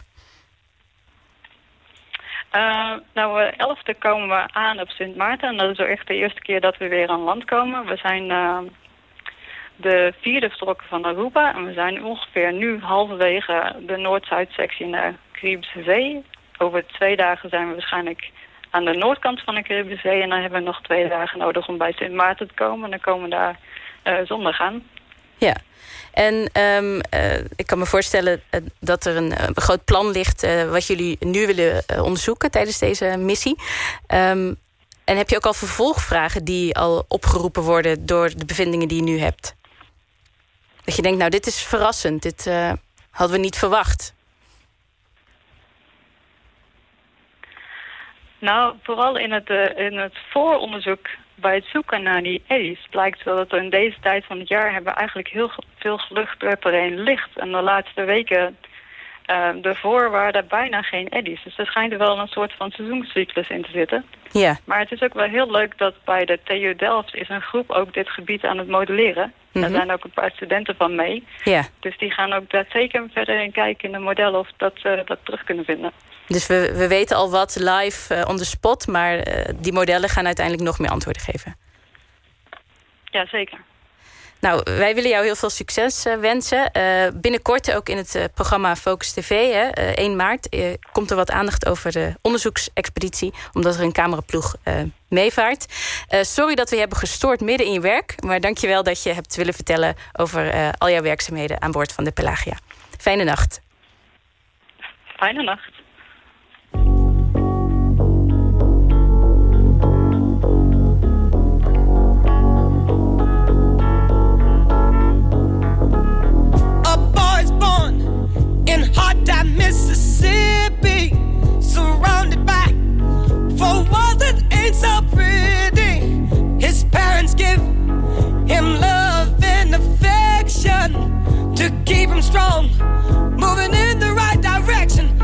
Eh, nou, de 11e komen we aan op Sint Maarten. En dat is ook echt de eerste keer dat we weer aan land komen. We zijn de vierde vertrokken van Aruba. En we zijn ongeveer nu halverwege de Noord-Zuid-sectie in de Caribische Zee. Over twee dagen zijn we waarschijnlijk aan de noordkant van de Caribische. En dan hebben we nog twee dagen nodig om bij Sint Maarten te komen. En dan komen we daar eh, zondag aan. Ja. En ehm, eh, ik kan me voorstellen eh, dat er een, groot plan ligt... wat jullie nu willen onderzoeken tijdens deze missie. Ehm, en heb je ook al vervolgvragen die al opgeroepen worden... door de bevindingen die je nu hebt? Dat je denkt, nou, dit is verrassend. Dit eh, hadden we niet verwacht. Nou, vooral in het, eh, in het vooronderzoek bij het zoeken naar die eddies blijkt wel dat er in deze tijd van het jaar hebben we eigenlijk heel veel geluk dat er een licht. En de laatste weken eh, ervoor waren er bijna geen eddies. Dus er schijnt er wel een soort van seizoenscyclus in te zitten. Ja. Maar het is ook wel heel leuk dat bij de TU Delft is een groep ook dit gebied aan het modelleren. Daar Mhm. zijn ook een paar studenten van mee. Ja. Dus die gaan ook daar zeker verder in kijken in de modellen of dat ze dat terug kunnen vinden. Dus we, we weten al wat live eh, on the spot, maar eh, die modellen gaan uiteindelijk nog meer antwoorden geven. Ja, zeker. Nou, wij willen jou heel veel succes eh, wensen. Eh, binnenkort ook in het eh, programma Focus TV, hè, eh, 1 maart, komt er wat aandacht over de onderzoeksexpeditie, omdat er een cameraploeg meevaart. Sorry dat we je hebben gestoord midden in je werk, maar dankjewel dat je hebt willen vertellen over al jouw werkzaamheden aan boord van de Pelagia. Fijne nacht. Fijne nacht. Ain't so pretty. His parents give him love and affection to keep him strong, moving in the right direction,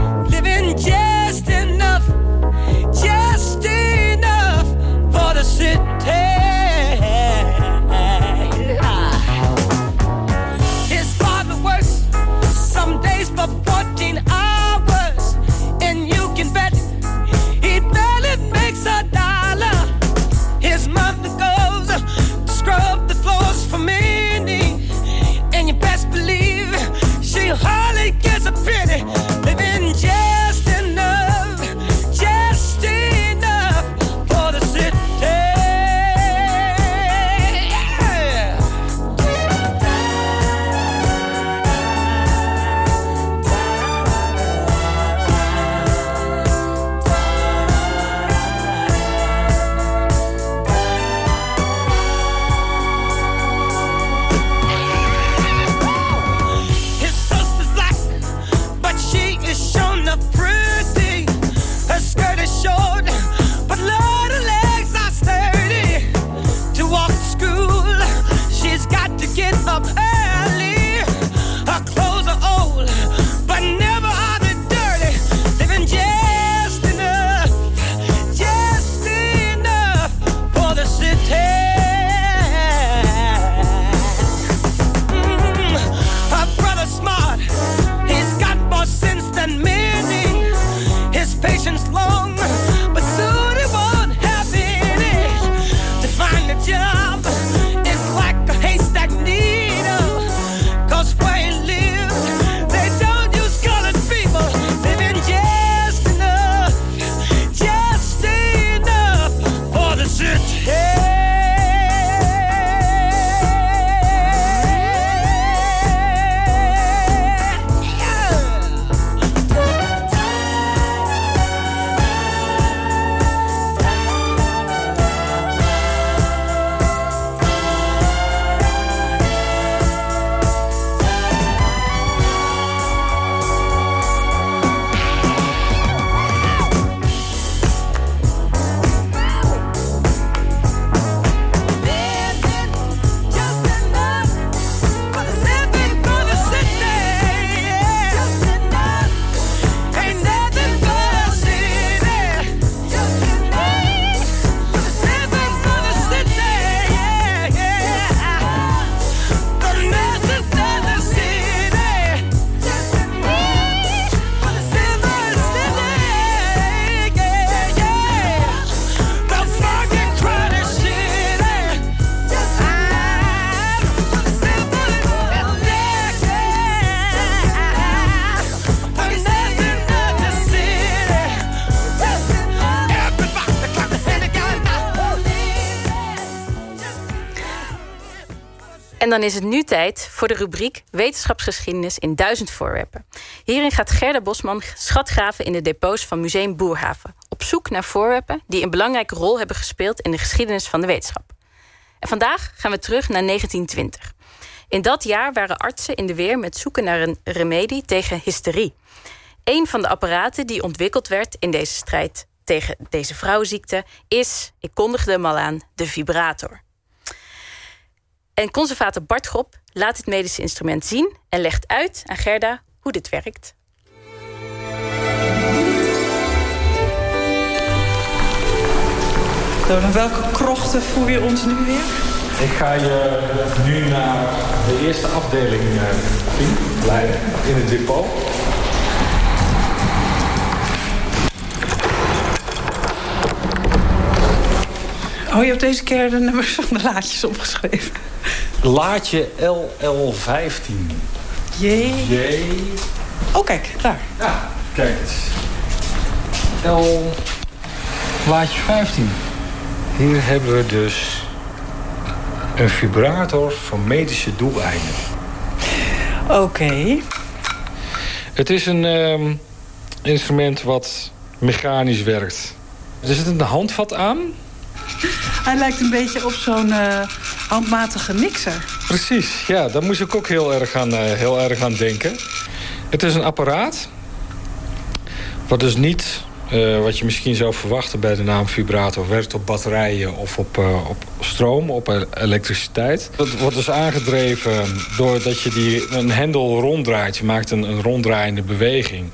En dan is het nu tijd voor de rubriek Wetenschapsgeschiedenis in duizend voorwerpen. Hierin gaat Gerda Bosman schatgraven in de depots van Museum Boerhaven. Op zoek naar voorwerpen die een belangrijke rol hebben gespeeld in de geschiedenis van de wetenschap. En vandaag gaan we terug naar 1920. In dat jaar waren artsen in de weer met zoeken naar een remedie tegen hysterie. Een van de apparaten die ontwikkeld werd in deze strijd tegen deze vrouwenziekte is, ik kondigde hem al aan, de vibrator. En conservator Bart Grop laat het medische instrument zien en legt uit aan Gerda hoe dit werkt. Naar welke krochten voer je ons nu weer? Ik ga je nu naar de eerste afdeling uh, zien, leiden, in het depot. Oh, je hebt deze keer de nummers van de laadjes opgeschreven. Laadje LL15. Jee. Jee. Oh, kijk, daar. Ja, kijk eens. L... Laadje 15. Hier hebben we dus een vibrator voor medische doeleinden. Oké. Het is een ehm, instrument wat mechanisch werkt. Er zit een handvat aan. Hij lijkt een beetje op zo'n eh, handmatige mixer. Precies, ja, daar moest ik ook heel erg aan, eh, heel erg aan denken. Het is een apparaat wat dus niet, eh, wat je misschien zou verwachten bij de naam vibrator... werkt op batterijen of op, eh, op stroom, op e- elektriciteit. Dat wordt dus aangedreven doordat je die, een hendel ronddraait. Je maakt een, een ronddraaiende beweging.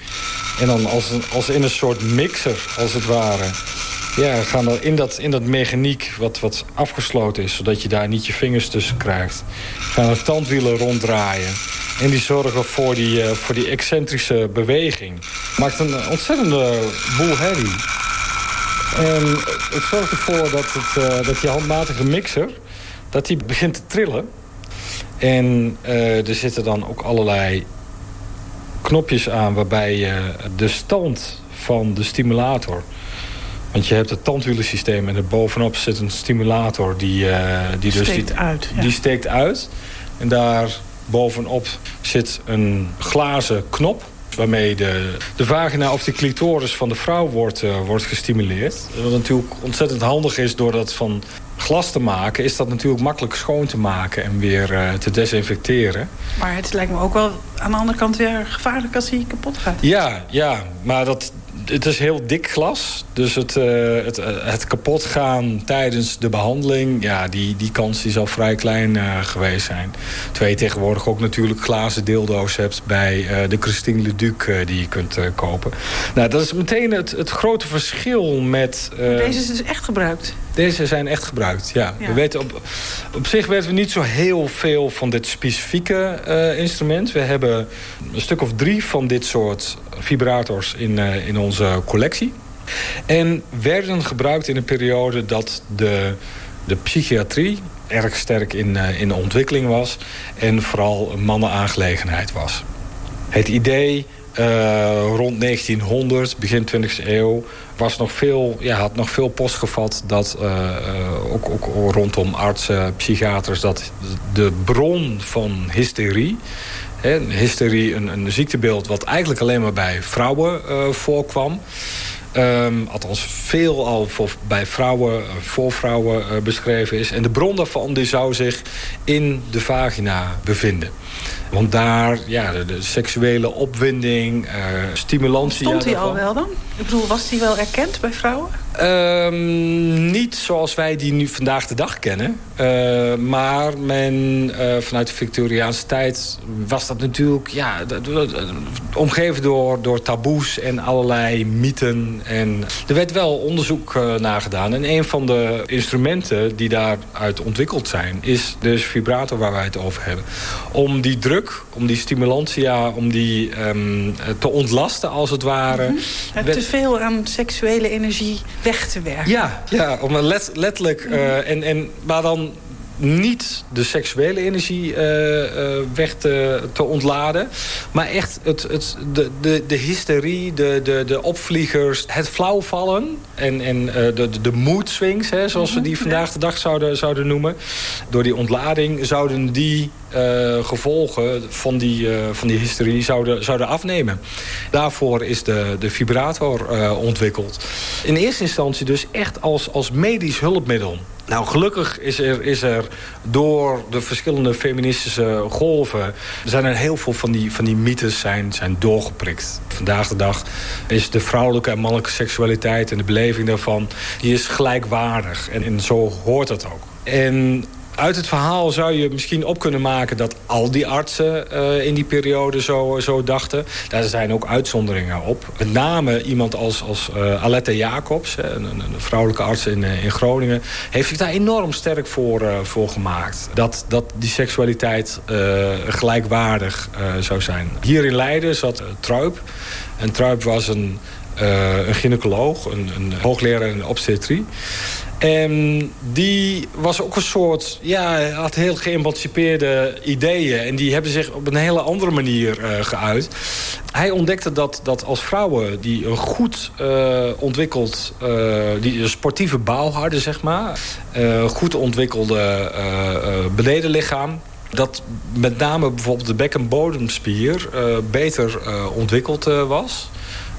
En dan als, als in een soort mixer, als het ware... Ja, gaan er in dat, in dat mechaniek wat, wat afgesloten is... zodat je daar niet je vingers tussen krijgt... gaan er tandwielen ronddraaien. En die zorgen voor die, eh, voor die excentrische beweging. Maakt een ontzettende boel herrie. En het zorgt ervoor dat, het, eh, dat die handmatige mixer... dat die begint te trillen. En eh, er zitten dan ook allerlei knopjes aan... waarbij je de stand van de stimulator... Want je hebt het tandwielensysteem en er bovenop zit een stimulator die, eh, die dus Steekt die, uit, ja. die steekt uit. En daar bovenop zit een glazen knop waarmee de, de vagina of de clitoris van de vrouw wordt, eh, wordt gestimuleerd. Wat natuurlijk ontzettend handig is door dat van glas te maken... is dat natuurlijk makkelijk schoon te maken en weer eh, te desinfecteren. Maar het lijkt me ook wel aan de andere kant weer gevaarlijk als hij kapot gaat. Ja, ja, maar dat, het is heel dik glas. Dus het, eh, het, eh, het kapot gaan tijdens de behandeling... ja, die, die kans die zal vrij klein eh, geweest zijn. Je tegenwoordig ook natuurlijk glazen dildo's hebt... bij de Christine Leduc die je kunt kopen. Nou, dat is meteen het, het grote verschil met... Deze is dus echt gebruikt. Deze zijn echt gebruikt, ja. Ja. We weten op, op zich weten we niet zo heel veel van dit specifieke eh, instrument. We hebben een stuk of drie van dit soort vibrators in, eh, in onze collectie. En werden gebruikt in een periode dat de, de psychiatrie erg sterk in, eh, in de ontwikkeling was. En vooral een mannenaangelegenheid was. Het idee rond 1900, begin 20e eeuw, was nog veel, ja, had nog veel post gevat dat eh, eh, ook, ook rondom artsen, psychiaters, dat de bron van hysterie. Hysterie, een, een ziektebeeld wat eigenlijk alleen maar bij vrouwen eh, voorkwam. Ehm, althans, veel al voor, bij vrouwen, voor vrouwen beschreven is. En de bron daarvan die zou zich in de vagina bevinden. Want daar, ja, de, de seksuele opwinding, eh, stimulantie... Stond ja, hij al wel dan? Ik bedoel, was hij wel erkend bij vrouwen? Ehm, niet zoals wij die nu vandaag de dag kennen. Eh, maar men, eh, vanuit de Victoriaanse tijd was dat natuurlijk... Ja, omgeven door, door taboes en allerlei mythen. En er werd wel onderzoek eh, naar gedaan. En een van de instrumenten die daaruit ontwikkeld zijn... is dus vibrator waar wij het over hebben. Om die druk, om die stimulantia, om die ehm, te ontlasten als het ware... Werd- te veel aan seksuele energie weg te werken. ja, ja om let, letterlijk... eh, en, en, maar dan niet de seksuele energie eh, eh, weg te, te ontladen. Maar echt het, het, de, de, de hysterie, de, de, de opvliegers, het flauwvallen... en, en eh, de, de, de mood swings, hè, zoals we die vandaag de dag zouden, zouden noemen... door die ontlading zouden die gevolgen van die, eh, van die hysterie zouden, zouden afnemen. Daarvoor is de, de vibrator ontwikkeld. In eerste instantie dus echt als, als medisch hulpmiddel. Nou, gelukkig is er, is er door de verschillende feministische golven... zijn er heel veel van die, van die mythes zijn, zijn doorgeprikt. Vandaag de dag is de vrouwelijke en mannelijke seksualiteit... en de beleving daarvan, die is gelijkwaardig. En, en zo hoort dat ook. En uit het verhaal zou je misschien op kunnen maken... dat al die artsen uh, in die periode zo, zo dachten. Daar zijn ook uitzonderingen op. Met name iemand als, als uh, Alette Jacobs, een, een, vrouwelijke arts in, in Groningen... heeft zich daar enorm sterk voor, uh, voor gemaakt. Dat, dat die seksualiteit gelijkwaardig zou zijn. Hier in Leiden zat Truip. En Truip was een, een gynaecoloog, een, een hoogleraar in obstetrie... En die was ook een soort... Ja, had heel geëmancipeerde ideeën. En die hebben zich op een hele andere manier uh, geuit. Hij ontdekte dat, dat als vrouwen die een goed uh, ontwikkeld... Uh, die sportieve bouw hadden, zeg maar... goed ontwikkelde benedenlichaam... dat met name bijvoorbeeld de bek- en bodemspier beter ontwikkeld was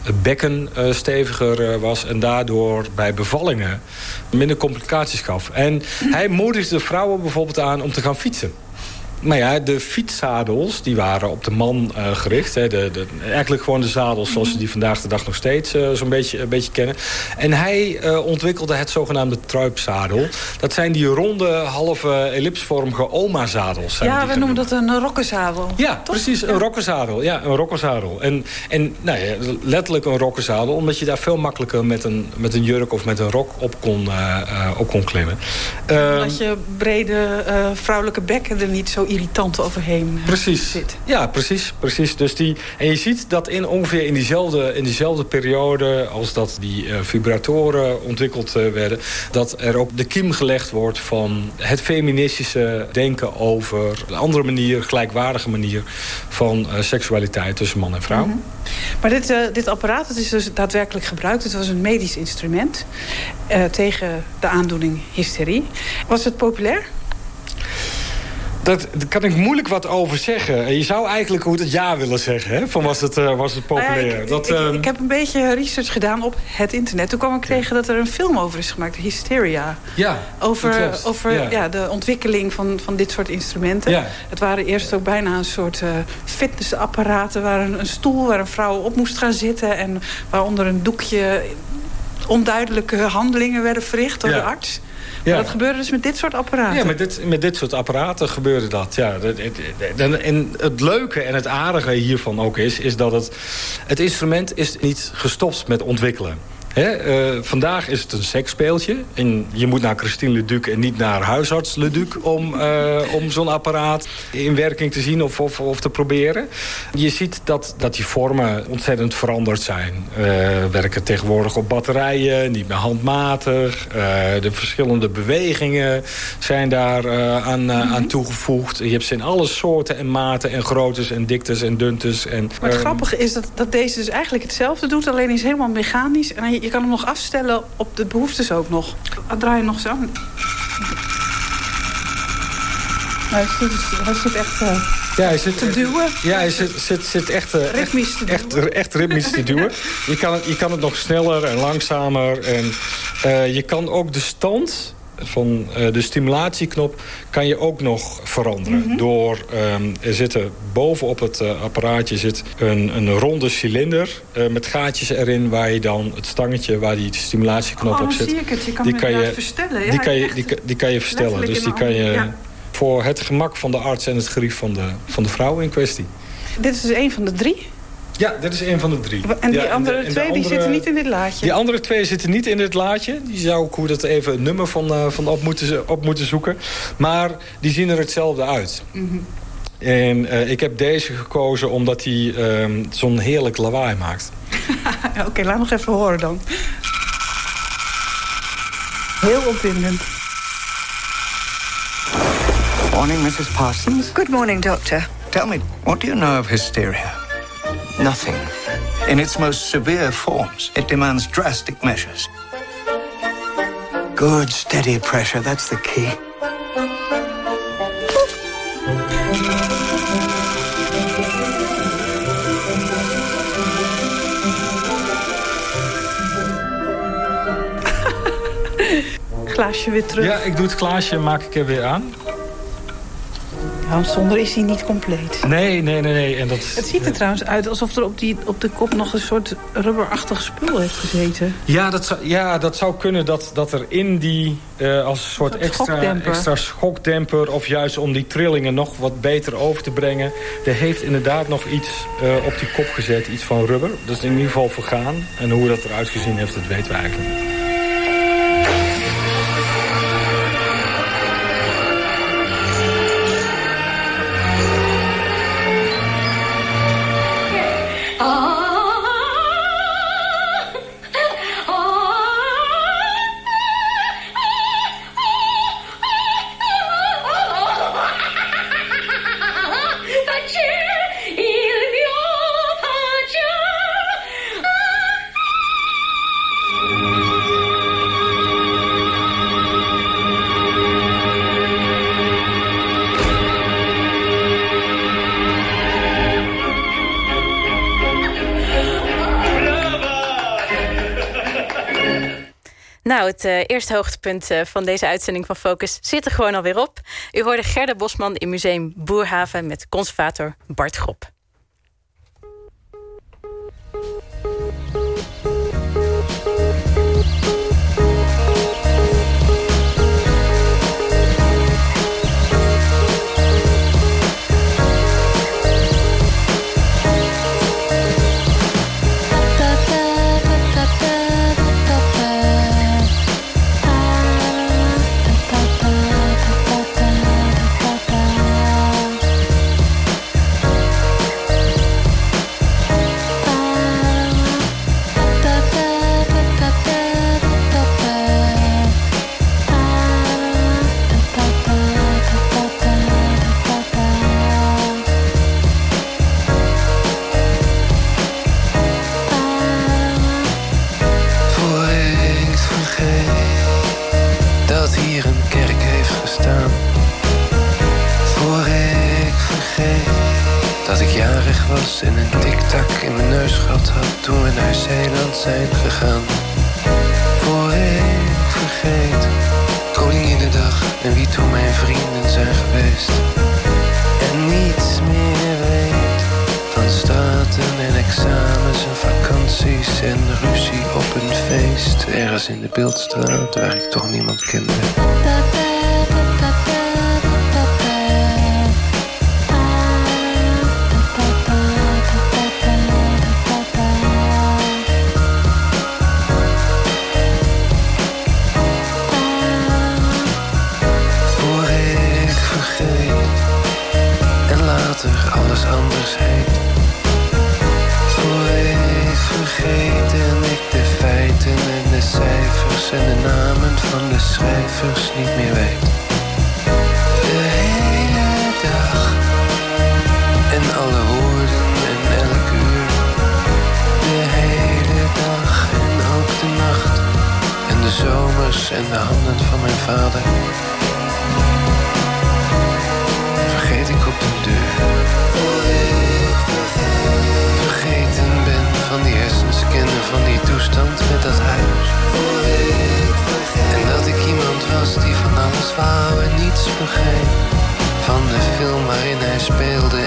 het bekken uh, steviger uh, was... en daardoor bij bevallingen minder complicaties gaf. En hij moedigde vrouwen bijvoorbeeld aan om te gaan fietsen. Maar ja, de fietszadels die waren op de man uh, gericht. Hè. De, de, eigenlijk gewoon de zadels zoals we die vandaag de dag nog steeds uh, zo'n beetje, een beetje kennen. En hij uh, ontwikkelde het zogenaamde truipzadel. Dat zijn die ronde, halve ellipsvormige oma-zadels. Ja, we noemen dat een rokkenzadel. Ja, toch? precies, een rokkenzadel. Ja, een rokkenzadel. En, en nou ja, letterlijk een rokkenzadel, omdat je daar veel makkelijker met een, met een jurk of met een rok op kon, op kon klimmen. Omdat je brede vrouwelijke bekken er niet zo irritant overheen precies. zit. Ja, precies. precies. Dus die, en je ziet dat in ongeveer in diezelfde, in diezelfde periode... als dat die uh, vibratoren ontwikkeld uh, werden... dat er ook de kiem gelegd wordt van het feministische denken... over een andere manier, gelijkwaardige manier... van uh, seksualiteit tussen man en vrouw. Mm -hmm. Maar dit, dit apparaat het is dus daadwerkelijk gebruikt. Het was een medisch instrument tegen de aandoening hysterie. Was het populair? Dat, daar kan ik moeilijk wat over zeggen. Je zou eigenlijk hoe het ja willen zeggen. Hè? Van was het, uh, was het populair. Nou ja, ik, dat, ik, uh... ik, heb een beetje research gedaan op het internet. Toen kwam ik tegen dat er een film over is gemaakt. Hysteria. Ja, Over, over ja. ja. de ontwikkeling van, van dit soort instrumenten. Ja. Het waren eerst ook bijna een soort uh, fitnessapparaten. Waar een, een stoel waar een vrouw op moest gaan zitten. En waaronder een doekje onduidelijke handelingen werden verricht door ja. de arts. Maar dat gebeurde dus met dit soort apparaten? Ja, met dit, met dit soort apparaten gebeurde dat. Ja. En het leuke en het aardige hiervan ook is... is dat het, het instrument is niet gestopt met ontwikkelen. He, uh, vandaag is het een seksspeeltje. En je moet naar Christine Leduc en niet naar huisarts Leduc... om, uh, om zo'n apparaat in werking te zien of, of, of, te proberen. Je ziet dat, dat die vormen ontzettend veranderd zijn. Uh, werken tegenwoordig op batterijen, niet meer handmatig. de verschillende bewegingen zijn daar aan, mm -hmm. aan toegevoegd. Je hebt ze in alle soorten en maten en groottes en diktes en duntes. En, maar het grappige is dat, dat deze dus eigenlijk hetzelfde doet... alleen is helemaal mechanisch en je kan hem nog afstellen op de behoeftes ook nog. Draai je nog zo. Hij zit, hij zit echt uh, ja, hij zit, te duwen. Ja, hij zit, zit, zit echt, uh, ritmisch te echt, echt, echt ritmisch te duwen. Je kan, het, je kan het nog sneller en langzamer. En, uh, je kan ook de stand van uh, de stimulatieknop kan je ook nog veranderen. Mm -hmm. Door, um, er zitten bovenop het uh, apparaatje zit een, een ronde cilinder uh, met gaatjes erin waar je dan het stangetje waar die stimulatieknop oh, op zit. Zie ik het. Je kan die kan je verstellen. Ja, die, kan je, die, die, kan je verstellen. Dus die kan je ja. voor het gemak van de arts en het gerief van de, van de vrouw in kwestie. Dit is dus een van de drie? Ja, dit is een van de drie. En die ja, andere en de, en twee andere, die zitten niet in dit laadje? Die andere twee zitten niet in dit laadje. Die zou ik hoe dat even een nummer van, uh, van op, moeten, op moeten zoeken. Maar die zien er hetzelfde uit. Mm -hmm. En uh, ik heb deze gekozen omdat hij uh, zo'n heerlijk lawaai maakt. [LAUGHS] Oké, okay, laat nog even horen dan. Heel opwindend. Morning, Mrs. Parsons. Good morning, doctor. Tell me, what do you know of hysteria? Nothing. In its most severe forms, it demands drastic measures. Good, steady pressure, that's the key. glaasje weer terug. Ja, ik doe het glaasje en maak ik er weer aan. Want zonder is hij niet compleet. Nee, nee, nee, nee. En dat, Het ziet er trouwens uit alsof er op, die, op de kop nog een soort rubberachtig spul heeft gezeten. Ja, dat zou, ja, dat zou kunnen dat, dat er in die, eh, als een soort, extra, schokdemper. extra schokdemper... of juist om die trillingen nog wat beter over te brengen... er heeft inderdaad nog iets eh, op die kop gezet, iets van rubber. Dat is in ieder geval vergaan. En hoe dat eruit gezien heeft, dat weten we eigenlijk niet. Het eh, eerste hoogtepunt eh, van deze uitzending van Focus zit er gewoon alweer op. U hoorde Gerda Bosman in Museum Boerhaven met conservator Bart Grop. Ik Van de film waarin hij speelde